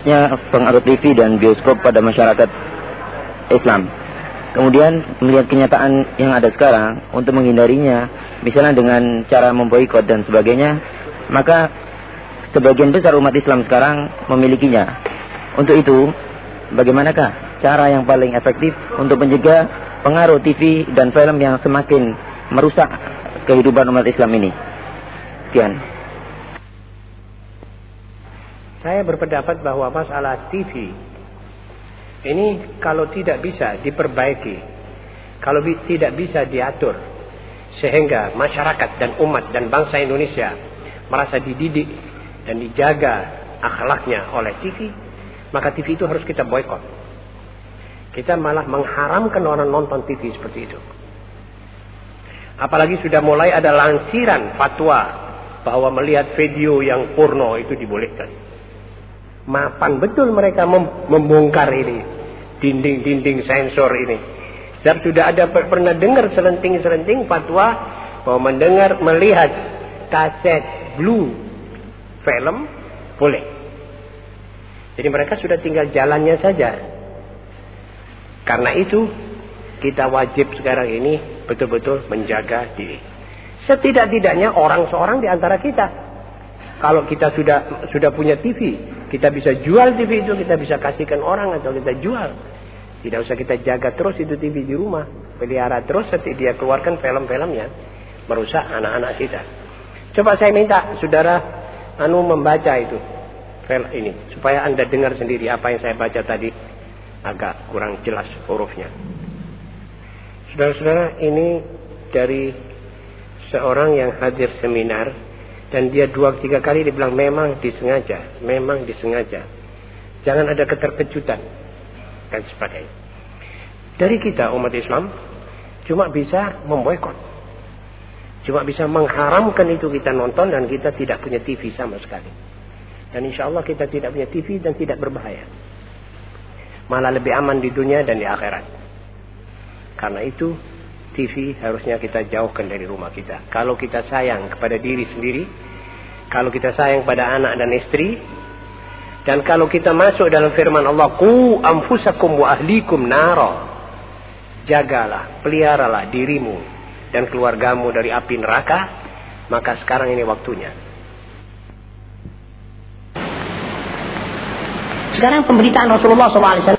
Pengaruh TV dan bioskop pada masyarakat Islam. Kemudian melihat kenyataan yang ada sekarang untuk menghindarinya, misalnya dengan cara memboikot dan sebagainya, maka sebagian besar umat Islam sekarang memilikinya. Untuk itu, bagaimanakah cara yang paling efektif untuk mencegah pengaruh TV dan film yang semakin merusak kehidupan umat Islam ini? Sekian. Saya berpendapat bahwa masalah TV ini kalau tidak bisa diperbaiki, kalau tidak bisa diatur sehingga masyarakat dan umat dan bangsa Indonesia merasa dididik dan dijaga akhlaknya oleh TV, maka TV itu harus kita boykot. Kita malah mengharamkan orang nonton TV seperti itu. Apalagi sudah mulai ada lansiran fatwa bahwa melihat video yang porno itu dibolehkan mapan betul mereka membongkar ini dinding-dinding sensor ini. Sebab sudah ada pernah dengar selenting-selenting fatwa bahwa mendengar melihat kaset blue film boleh. Jadi mereka sudah tinggal jalannya saja. Karena itu kita wajib sekarang ini betul-betul menjaga diri. Setidak-tidaknya orang seorang di antara kita. Kalau kita sudah sudah punya TV, kita bisa jual TV itu, kita bisa kasihkan orang atau kita jual. Tidak usah kita jaga terus itu TV di rumah. Pelihara terus setiap dia keluarkan film-filmnya. Merusak anak-anak kita. Coba saya minta saudara anu membaca itu. Film ini. Supaya anda dengar sendiri apa yang saya baca tadi. Agak kurang jelas hurufnya. Saudara-saudara ini dari seorang yang hadir seminar dan dia dua tiga kali dibilang memang disengaja, memang disengaja. Jangan ada keterkejutan dan sebagainya. Dari kita umat Islam cuma bisa memboikot. Cuma bisa mengharamkan itu kita nonton dan kita tidak punya TV sama sekali. Dan insya Allah kita tidak punya TV dan tidak berbahaya. Malah lebih aman di dunia dan di akhirat. Karena itu TV harusnya kita jauhkan dari rumah kita. Kalau kita sayang kepada diri sendiri, kalau kita sayang pada anak dan istri, dan kalau kita masuk dalam firman Allah, ku amfusakum wa ahlikum nara. Jagalah, peliharalah dirimu dan keluargamu dari api neraka, maka sekarang ini waktunya. Sekarang pemberitaan Rasulullah SAW